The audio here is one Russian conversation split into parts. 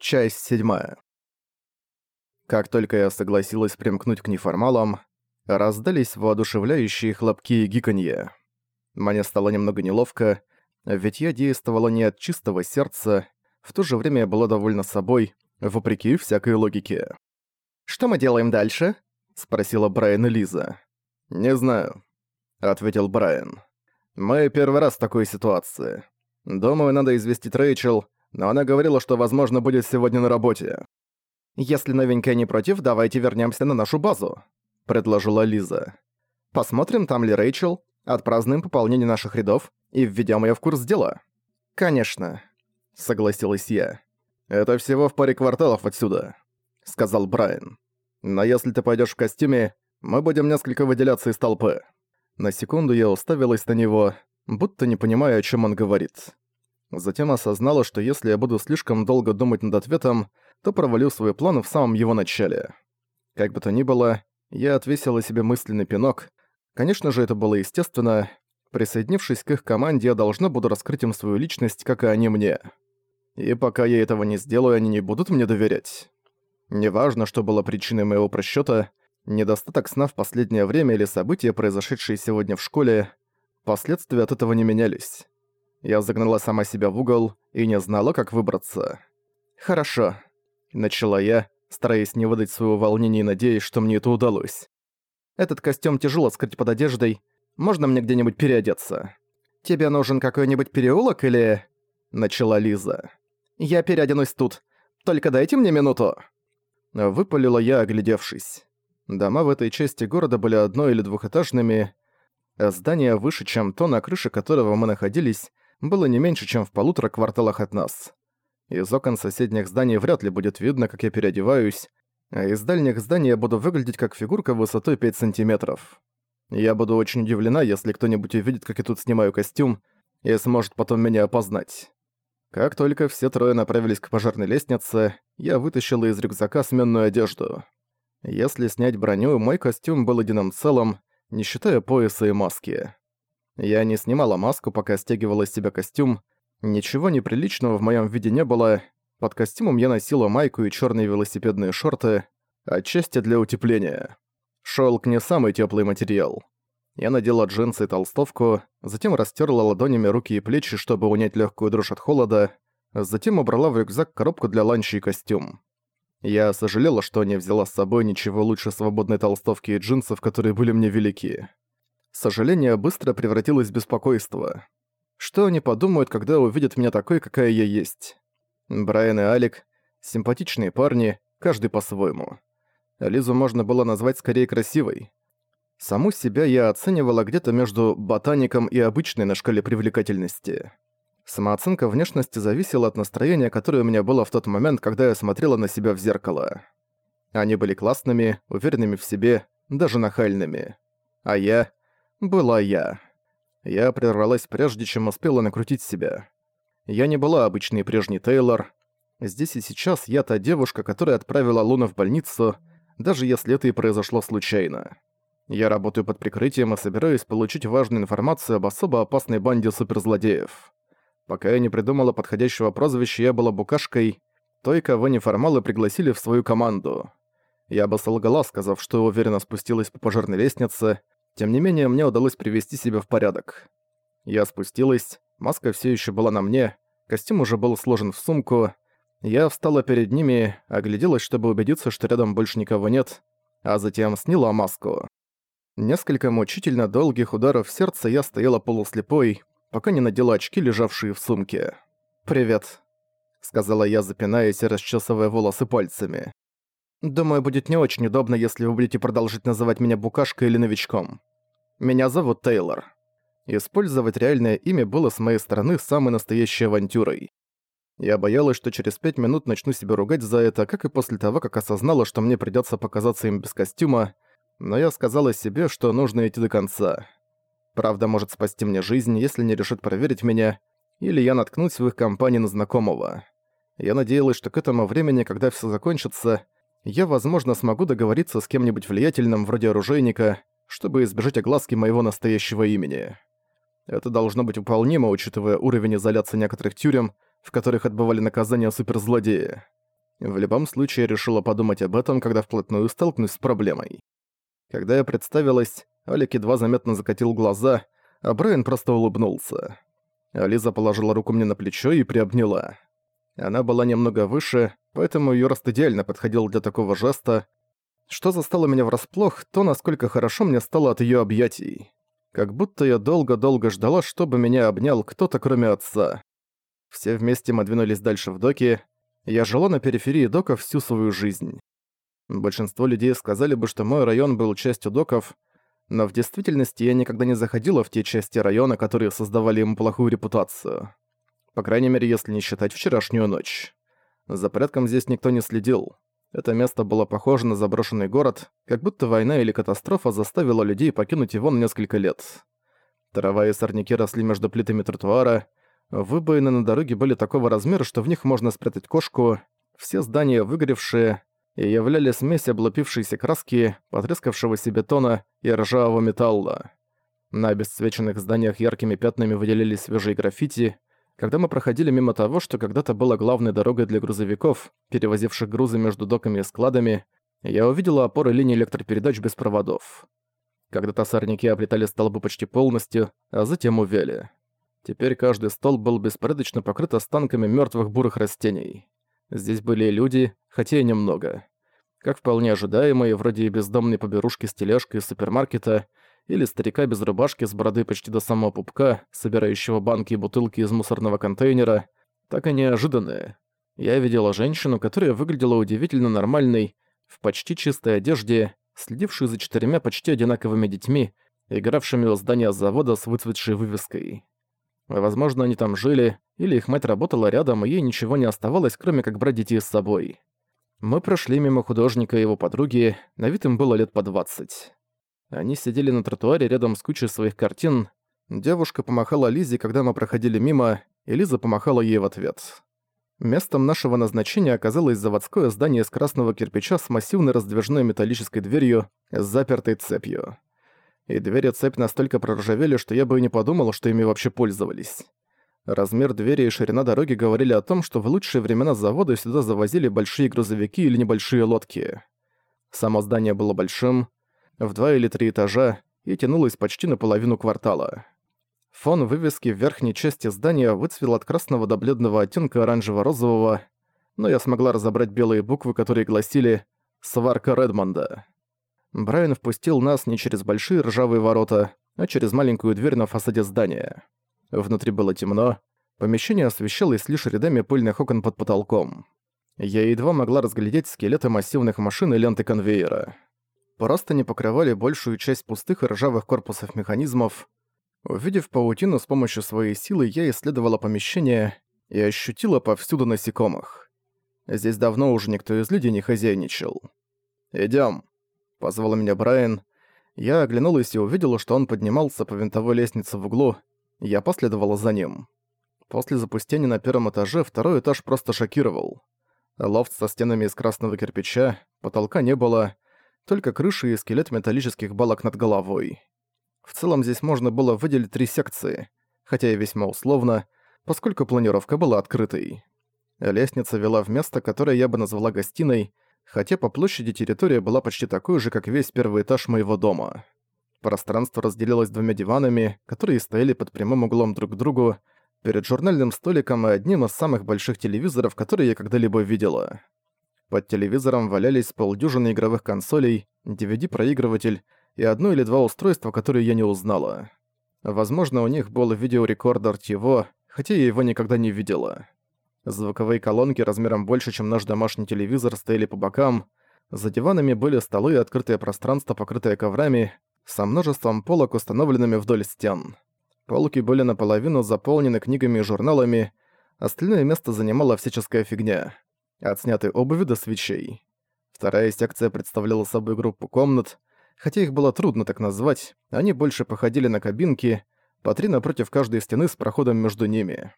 Часть седьмая. Как только я согласилась примкнуть к неформалам, раздались воодушевляющие хлопки и гиканье. Мне стало немного неловко, ведь я действовала не от чистого сердца, в то же время я была довольна собой, вопреки всякой логике. «Что мы делаем дальше?» — спросила Брайан и Лиза. «Не знаю», — ответил Брайан. «Мы первый раз в такой ситуации. Думаю, надо известить Рэйчел, но она говорила, что, возможно, будет сегодня на работе. «Если новенькая не против, давайте вернемся на нашу базу», — предложила Лиза. «Посмотрим, там ли Рэйчел, отпразднуем пополнение наших рядов и введем ее в курс дела». «Конечно», — согласилась я. «Это всего в паре кварталов отсюда», — сказал Брайан. «Но если ты пойдешь в костюме, мы будем несколько выделяться из толпы». На секунду я уставилась на него, будто не понимая, о чем он говорит. Затем осознала, что если я буду слишком долго думать над ответом, то провалю свой план в самом его начале. Как бы то ни было, я отвесила себе мысленный пинок. Конечно же, это было естественно. Присоединившись к их команде, я должна буду раскрыть им свою личность, как и они мне. И пока я этого не сделаю, они не будут мне доверять. Неважно, что было причиной моего просчёта, недостаток сна в последнее время или события, произошедшие сегодня в школе, последствия от этого не менялись. Я загнала сама себя в угол и не знала, как выбраться. «Хорошо», — начала я, стараясь не выдать своего волнения и надеясь, что мне это удалось. «Этот костюм тяжело скрыть под одеждой. Можно мне где-нибудь переодеться?» «Тебе нужен какой-нибудь переулок или...» — начала Лиза. «Я переоденусь тут. Только дайте мне минуту». Выпалила я, оглядевшись. Дома в этой части города были одно- или двухэтажными. Здание выше, чем то, на крыше которого мы находились, было не меньше, чем в полутора кварталах от нас. Из окон соседних зданий вряд ли будет видно, как я переодеваюсь, а из дальних зданий я буду выглядеть как фигурка высотой 5 сантиметров. Я буду очень удивлена, если кто-нибудь увидит, как я тут снимаю костюм, и сможет потом меня опознать. Как только все трое направились к пожарной лестнице, я вытащила из рюкзака сменную одежду. Если снять броню, мой костюм был единым целым, не считая пояса и маски. Я не снимала маску, пока стягивала из себя костюм. Ничего неприличного в моем виде не было. Под костюмом я носила майку и черные велосипедные шорты, отчасти для утепления. Шелк не самый теплый материал. Я надела джинсы и толстовку, затем растерла ладонями руки и плечи, чтобы унять легкую дрожь от холода, затем убрала в рюкзак коробку для ланча и костюм. Я сожалела, что не взяла с собой ничего лучше свободной толстовки и джинсов, которые были мне велики. Сожаление быстро превратилось в беспокойство. Что они подумают, когда увидят меня такой, какая я есть? Брайан и Алик — симпатичные парни, каждый по-своему. Лизу можно было назвать скорее красивой. Саму себя я оценивала где-то между ботаником и обычной на шкале привлекательности. Самооценка внешности зависела от настроения, которое у меня было в тот момент, когда я смотрела на себя в зеркало. Они были классными, уверенными в себе, даже нахальными. А я была я. Я прервалась прежде, чем успела накрутить себя. Я не была обычной прежней Тейлор. Здесь и сейчас я та девушка, которая отправила Луна в больницу, даже если это и произошло случайно. Я работаю под прикрытием и собираюсь получить важную информацию об особо опасной банде суперзлодеев. Пока я не придумала подходящего прозвища, я была букашкой, той, кого неформалы пригласили в свою команду. Я бы солгала, сказав, что уверенно спустилась по пожарной лестнице, тем не менее, мне удалось привести себя в порядок. Я спустилась, маска все еще была на мне, костюм уже был сложен в сумку. Я встала перед ними, огляделась, чтобы убедиться, что рядом больше никого нет, а затем сняла маску. Несколько мучительно долгих ударов в сердце я стояла полуслепой, пока не надела очки, лежавшие в сумке. «Привет», — сказала я, запинаясь и расчесывая волосы пальцами. Думаю, будет не очень удобно, если вы будете продолжить называть меня букашкой или новичком. Меня зовут Тейлор. Использовать реальное имя было с моей стороны самой настоящей авантюрой. Я боялась, что через пять минут начну себя ругать за это, как и после того, как осознала, что мне придётся показаться им без костюма, но я сказала себе, что нужно идти до конца. Правда может спасти мне жизнь, если не решат проверить меня, или я наткнусь в их компании на знакомого. Я надеялась, что к этому времени, когда всё закончится, я, возможно, смогу договориться с кем-нибудь влиятельным, вроде оружейника, чтобы избежать огласки моего настоящего имени. Это должно быть выполнимо, учитывая уровень изоляции некоторых тюрем, в которых отбывали наказания суперзлодеи. В любом случае решила подумать об этом, когда вплотную столкнусь с проблемой. Когда я представилась, Алик едва заметно закатил глаза, а Брайан просто улыбнулся. Ализа положила руку мне на плечо и приобняла. Она была немного выше, поэтому её рост идеально подходил для такого жеста. Что застало меня врасплох, то насколько хорошо мне стало от её объятий. Как будто я долго-долго ждала, чтобы меня обнял кто-то кроме отца. Все вместе мы двинулись дальше в доки. Я жила на периферии доков всю свою жизнь. Большинство людей сказали бы, что мой район был частью доков, но в действительности я никогда не заходила в те части района, которые создавали ему плохую репутацию. По крайней мере, если не считать вчерашнюю ночь. За порядком здесь никто не следил. Это место было похоже на заброшенный город, как будто война или катастрофа заставила людей покинуть его на несколько лет. Трава и сорняки росли между плитами тротуара, выбоины на дороге были такого размера, что в них можно спрятать кошку, все здания выгоревшие и являли смесь облупившейся краски, потрескавшегося бетона и ржавого металла. На обесцвеченных зданиях яркими пятнами выделились свежие граффити, когда мы проходили мимо того, что когда-то было главной дорогой для грузовиков, перевозивших грузы между доками и складами, я увидела опоры линии электропередач без проводов. Когда-то сорняки оплетали столбы почти полностью, а затем увяли. Теперь каждый столб был беспорядочно покрыт останками мертвых бурых растений. Здесь были и люди, хотя и немного. Как вполне ожидаемые, вроде и бездомной поберушки с тележкой из супермаркета — или старика без рубашки с бороды почти до самого пупка, собирающего банки и бутылки из мусорного контейнера, так и неожиданные. Я видела женщину, которая выглядела удивительно нормальной, в почти чистой одежде, следившую за четырьмя почти одинаковыми детьми, игравшими у здания завода с выцветшей вывеской. Возможно, они там жили, или их мать работала рядом, и ей ничего не оставалось, кроме как брать детей с собой. Мы прошли мимо художника и его подруги, на вид им было лет по двадцать. Они сидели на тротуаре рядом с кучей своих картин. Девушка помахала Лизе, когда мы проходили мимо, и Лиза помахала ей в ответ. Местом нашего назначения оказалось заводское здание из красного кирпича с массивной раздвижной металлической дверью с запертой цепью. И двери цепь настолько проржавели, что я бы и не подумал, что ими вообще пользовались. Размер двери и ширина дороги говорили о том, что в лучшие времена завода сюда завозили большие грузовики или небольшие лодки. Само здание было большим, в два или три этажа и тянулась почти наполовину квартала. Фон вывески в верхней части здания выцвел от красного до бледного оттенка оранжево-розового, но я смогла разобрать белые буквы, которые гласили «Сварка Редмонда». Брайан впустил нас не через большие ржавые ворота, а через маленькую дверь на фасаде здания. Внутри было темно, помещение освещалось лишь рядами пыльных окон под потолком. Я едва могла разглядеть скелеты массивных машин и ленты конвейера не покрывали большую часть пустых и ржавых корпусов механизмов. Увидев паутину с помощью своей силы, я исследовала помещение и ощутила повсюду насекомых. Здесь давно уже никто из людей не хозяйничал. «Идём», — позвал меня Брайан. Я оглянулась и увидела, что он поднимался по винтовой лестнице в углу. Я последовала за ним. После запустения на первом этаже второй этаж просто шокировал. Лофт со стенами из красного кирпича, потолка не было, только крыши и скелет металлических балок над головой. В целом здесь можно было выделить три секции, хотя и весьма условно, поскольку планировка была открытой. Лестница вела в место, которое я бы назвала гостиной, хотя по площади территория была почти такой же, как весь первый этаж моего дома. Пространство разделилось двумя диванами, которые стояли под прямым углом друг к другу, перед журнальным столиком и одним из самых больших телевизоров, которые я когда-либо видела. Под телевизором валялись полдюжины игровых консолей, DVD-проигрыватель и одно или два устройства, которые я не узнала. Возможно, у них был видеорекордер ТИВО, хотя я его никогда не видела. Звуковые колонки размером больше, чем наш домашний телевизор, стояли по бокам. За диванами были столы и открытое пространство, покрытое коврами, со множеством полок, установленными вдоль стен. Полки были наполовину заполнены книгами и журналами, остальное место занимала всяческая фигня от снятой обуви до свечей. Вторая секция представляла собой группу комнат, хотя их было трудно так назвать, они больше походили на кабинки, по три напротив каждой стены с проходом между ними.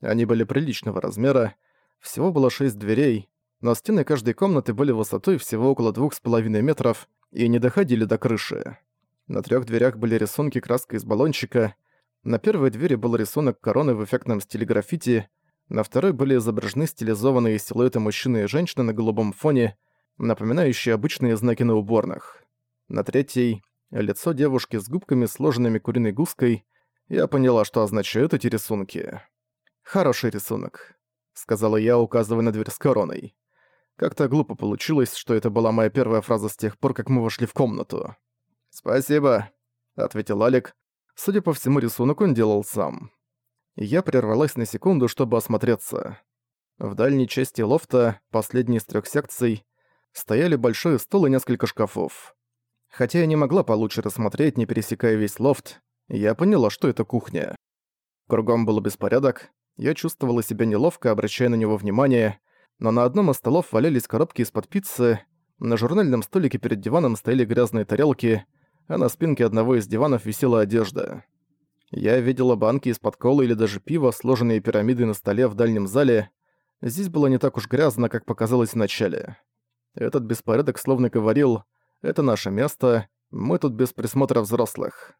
Они были приличного размера, всего было шесть дверей, но стены каждой комнаты были высотой всего около двух с половиной метров и не доходили до крыши. На трех дверях были рисунки краской из баллончика, на первой двери был рисунок короны в эффектном стиле граффити, На второй были изображены стилизованные силуэты мужчины и женщины на голубом фоне, напоминающие обычные знаки на уборных. На третьей — лицо девушки с губками, сложенными куриной гуской. Я поняла, что означают эти рисунки. «Хороший рисунок», — сказала я, указывая на дверь с короной. Как-то глупо получилось, что это была моя первая фраза с тех пор, как мы вошли в комнату. «Спасибо», — ответил Алик. Судя по всему, рисунок он делал сам. Я прервалась на секунду, чтобы осмотреться. В дальней части лофта, последней из трех секций, стояли большой стол и несколько шкафов. Хотя я не могла получше рассмотреть, не пересекая весь лофт, я поняла, что это кухня. Кругом был беспорядок, я чувствовала себя неловко, обращая на него внимание, но на одном из столов валялись коробки из-под пиццы, на журнальном столике перед диваном стояли грязные тарелки, а на спинке одного из диванов висела одежда. Я видела банки из-под колы или даже пива, сложенные пирамидой на столе в дальнем зале. Здесь было не так уж грязно, как показалось вначале. Этот беспорядок словно говорил «Это наше место, мы тут без присмотра взрослых».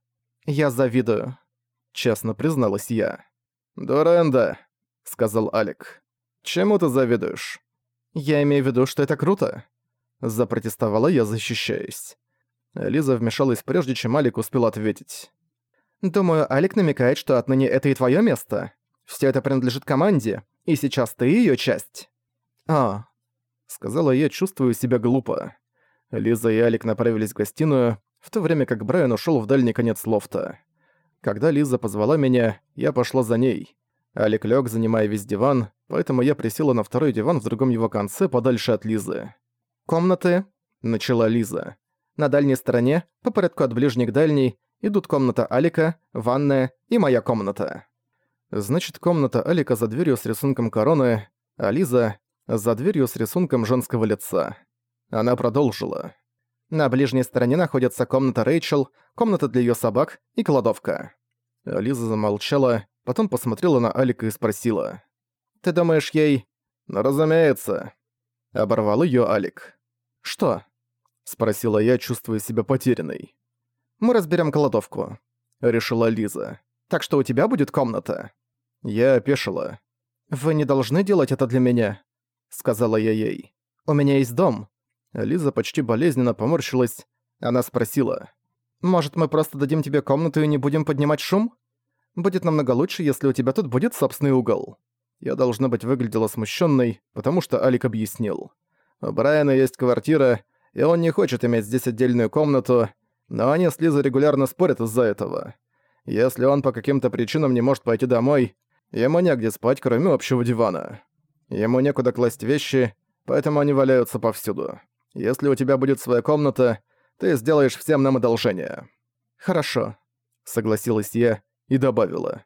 «Я завидую», — честно призналась я. «Дуренда», — сказал Алик. «Чему ты завидуешь?» «Я имею в виду, что это круто», — запротестовала я, защищаясь. Лиза вмешалась прежде, чем Алик успел ответить. «Думаю, Алик намекает, что отныне это и твое место. Все это принадлежит команде, и сейчас ты ее часть». «А», — сказала я, чувствую себя глупо. Лиза и Алик направились в гостиную, в то время как Брайан ушел в дальний конец лофта. Когда Лиза позвала меня, я пошла за ней. Алик лег, занимая весь диван, поэтому я присела на второй диван в другом его конце, подальше от Лизы. «Комнаты?» — начала Лиза. На дальней стороне, по порядку от ближней к дальней, идут комната Алика, ванная и моя комната. Значит, комната Алика за дверью с рисунком короны, а Лиза за дверью с рисунком женского лица. Она продолжила. На ближней стороне находится комната Рэйчел, комната для её собак и кладовка. Лиза замолчала, потом посмотрела на Алика и спросила. «Ты думаешь, ей...» «Ну, разумеется». Оборвал её Алик. «Что?» Спросила я, чувствуя себя потерянной. «Мы разберем кладовку», — решила Лиза. «Так что у тебя будет комната». Я опешила. «Вы не должны делать это для меня», — сказала я ей. «У меня есть дом». Лиза почти болезненно поморщилась. Она спросила. «Может, мы просто дадим тебе комнату и не будем поднимать шум? Будет намного лучше, если у тебя тут будет собственный угол». Я, должна быть, выглядела смущенной, потому что Алик объяснил. «У Брайана есть квартира, и он не хочет иметь здесь отдельную комнату, но они с Лизой регулярно спорят из-за этого. Если он по каким-то причинам не может пойти домой, ему негде спать, кроме общего дивана. Ему некуда класть вещи, поэтому они валяются повсюду. Если у тебя будет своя комната, ты сделаешь всем нам одолжение». «Хорошо», — согласилась я и добавила.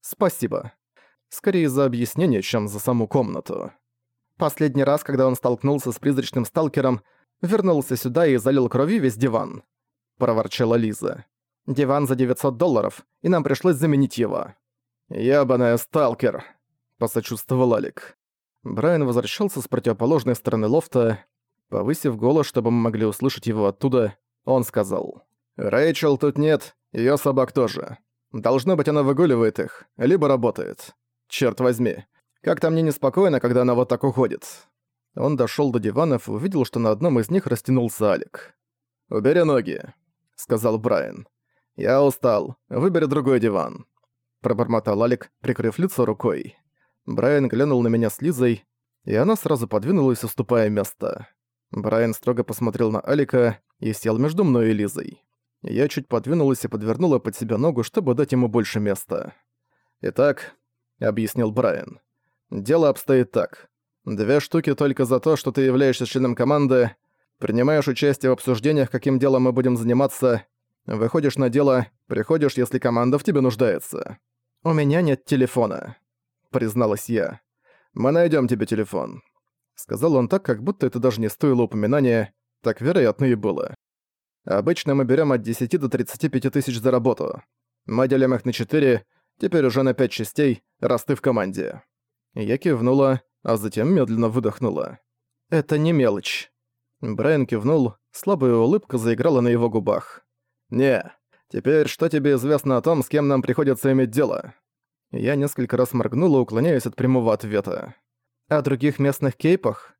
«Спасибо. Скорее за объяснение, чем за саму комнату». Последний раз, когда он столкнулся с призрачным сталкером, вернулся сюда и залил кровью весь диван», — проворчала Лиза. «Диван за 900 долларов, и нам пришлось заменить его». «Ябаная сталкер», — посочувствовал Алик. Брайан возвращался с противоположной стороны лофта. Повысив голос, чтобы мы могли услышать его оттуда, он сказал. «Рэйчел тут нет, её собак тоже. Должно быть, она выгуливает их, либо работает. Черт возьми, как-то мне неспокойно, когда она вот так уходит». Он дошёл до диванов и увидел, что на одном из них растянулся Алик. «Убери ноги», — сказал Брайан. «Я устал. Выбери другой диван». Пробормотал Алик, прикрыв лицо рукой. Брайан глянул на меня с Лизой, и она сразу подвинулась, уступая место. Брайан строго посмотрел на Алика и сел между мной и Лизой. Я чуть подвинулась и подвернула под себя ногу, чтобы дать ему больше места. «Итак», — объяснил Брайан, — «дело обстоит так. Две штуки только за то, что ты являешься членом команды, принимаешь участие в обсуждениях, каким делом мы будем заниматься, выходишь на дело, приходишь, если команда в тебе нуждается. «У меня нет телефона», — призналась я. «Мы найдем тебе телефон», — сказал он так, как будто это даже не стоило упоминания, так вероятно и было. «Обычно мы берем от 10 до 35 тысяч за работу. Мы делим их на 4, теперь уже на 5 частей, раз ты в команде». Я кивнула, а затем медленно выдохнула. «Это не мелочь». Брайан кивнул, слабая улыбка заиграла на его губах. «Не. Теперь что тебе известно о том, с кем нам приходится иметь дело?» Я несколько раз моргнула, уклоняясь от прямого ответа. О других местных кейпах?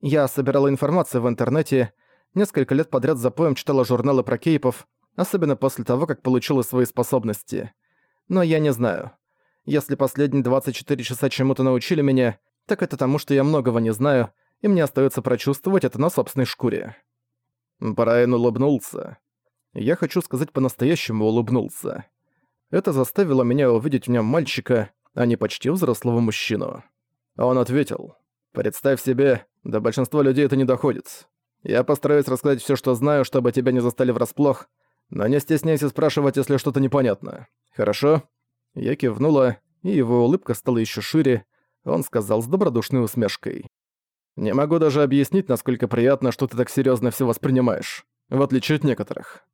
Я собирала информацию в интернете, несколько лет подряд за поем читала журналы про кейпов, особенно после того, как получила свои способности. Но я не знаю. Если последние 24 часа чему-то научили меня, так это тому, что я многого не знаю, и мне остается прочувствовать это на собственной шкуре. Брайан улыбнулся. Я хочу сказать по-настоящему улыбнулся. Это заставило меня увидеть в нем мальчика, а не почти взрослого мужчину. Он ответил. «Представь себе, до большинства людей это не доходит. Я постараюсь рассказать все, что знаю, чтобы тебя не застали врасплох, но не стесняйся спрашивать, если что-то непонятно. Хорошо?» Я кивнула, и его улыбка стала еще шире, он сказал с добродушной усмешкой. «Не могу даже объяснить, насколько приятно, что ты так серьезно все воспринимаешь, в отличие от некоторых».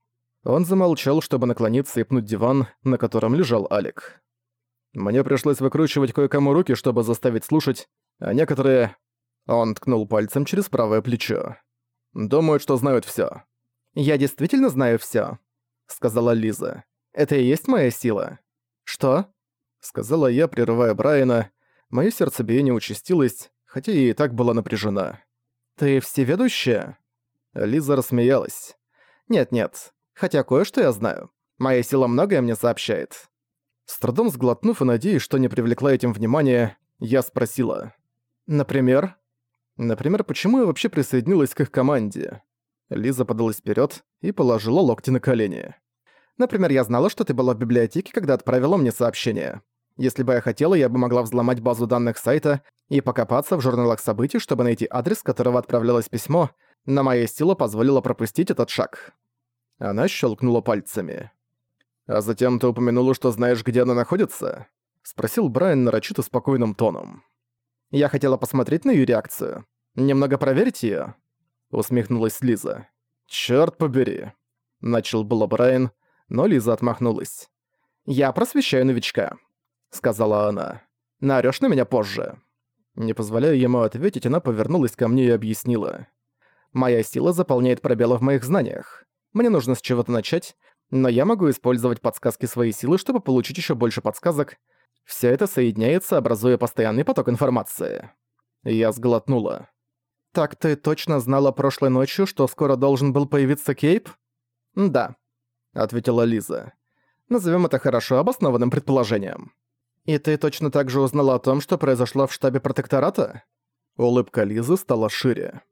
Он замолчал, чтобы наклониться и пнуть диван, на котором лежал Алик. Мне пришлось выкручивать кое-кому руки, чтобы заставить слушать, а некоторые... Он ткнул пальцем через правое плечо. Думают, что знают всё. «Я действительно знаю всё», — сказала Лиза. «Это и есть моя сила». «Что?» — сказала я, прерывая Брайана. Моё сердцебиение участилось, хотя и так была напряжена. «Ты всеведущая?» Лиза рассмеялась. «Нет-нет, хотя кое-что я знаю. Моя сила многое мне сообщает». С трудом сглотнув и надеясь, что не привлекла этим внимания, я спросила. «Например?» «Например, почему я вообще присоединилась к их команде?» Лиза подалась вперед и положила локти на колени. «Например, я знала, что ты была в библиотеке, когда отправила мне сообщение. Если бы я хотела, я бы могла взломать базу данных сайта и покопаться в журналах событий, чтобы найти адрес, которого отправлялось письмо, но моя сила позволила пропустить этот шаг. Она щелкнула пальцами. «А затем ты упомянула, что знаешь, где она находится?» — спросил Брайан нарочито спокойным тоном. «Я хотела посмотреть на ее реакцию. Немного проверить ее. усмехнулась Лиза. «Чёрт побери!» — начал было Брайан, но Лиза отмахнулась. «Я просвещаю новичка сказала она. «Наорёшь на меня позже». Не позволяя ему ответить, она повернулась ко мне и объяснила. «Моя сила заполняет пробелы в моих знаниях. Мне нужно с чего-то начать, но я могу использовать подсказки своей силы, чтобы получить ещё больше подсказок. Всё это соединяется, образуя постоянный поток информации». Я сглотнула. «Так ты точно знала прошлой ночью, что скоро должен был появиться Кейп?» «Да», — ответила Лиза. «Назовём это хорошо обоснованным предположением». «И ты точно так же узнала о том, что произошло в штабе протектората?» Улыбка Лизы стала шире.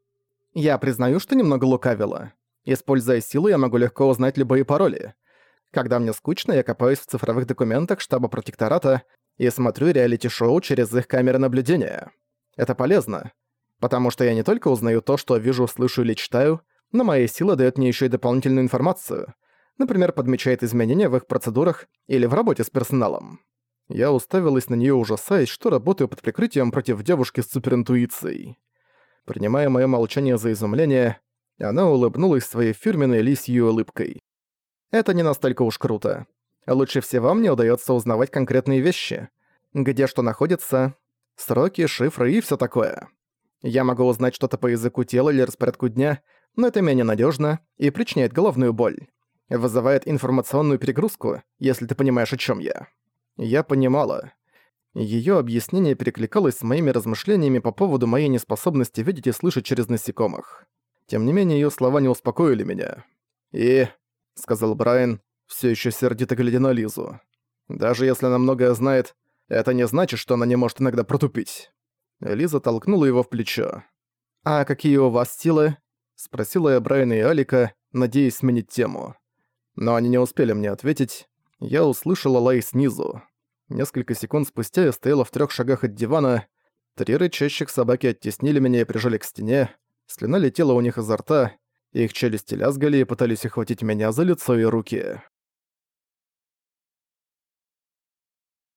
«Я признаю, что немного лукавила. Используя силу, я могу легко узнать любые пароли. Когда мне скучно, я копаюсь в цифровых документах штаба протектората и смотрю реалити-шоу через их камеры наблюдения. Это полезно, потому что я не только узнаю то, что вижу, слышу или читаю, но моя сила дает мне еще и дополнительную информацию. Например, подмечает изменения в их процедурах или в работе с персоналом. Я уставилась на нее ужасаясь, что работаю под прикрытием против девушки с суперинтуицией. Принимая мое молчание за изумление, она улыбнулась своей фирменной лисьей улыбкой. «Это не настолько уж круто. Лучше всего мне удается узнавать конкретные вещи. Где что находится, сроки, шифры и все такое. Я могу узнать что-то по языку тела или распорядку дня, но это менее надежно и причиняет головную боль. Вызывает информационную перегрузку, если ты понимаешь, о чем я. Я понимала. Её объяснение перекликалось с моими размышлениями по поводу моей неспособности видеть и слышать через насекомых. Тем не менее, её слова не успокоили меня. «И...» — сказал Брайан, всё ещё сердито глядя на Лизу. «Даже если она многое знает, это не значит, что она не может иногда протупить». Лиза толкнула его в плечо. «А какие у вас силы?» — спросила я Брайана и Алика, надеясь сменить тему. Но они не успели мне ответить. Я услышала лай снизу. Несколько секунд спустя я стояла в трех шагах от дивана. Три рычащих собаки оттеснили меня и прижали к стене. Слюна летела у них изо рта, их челюсти лязгали и пытались охватить меня за лицо и руки.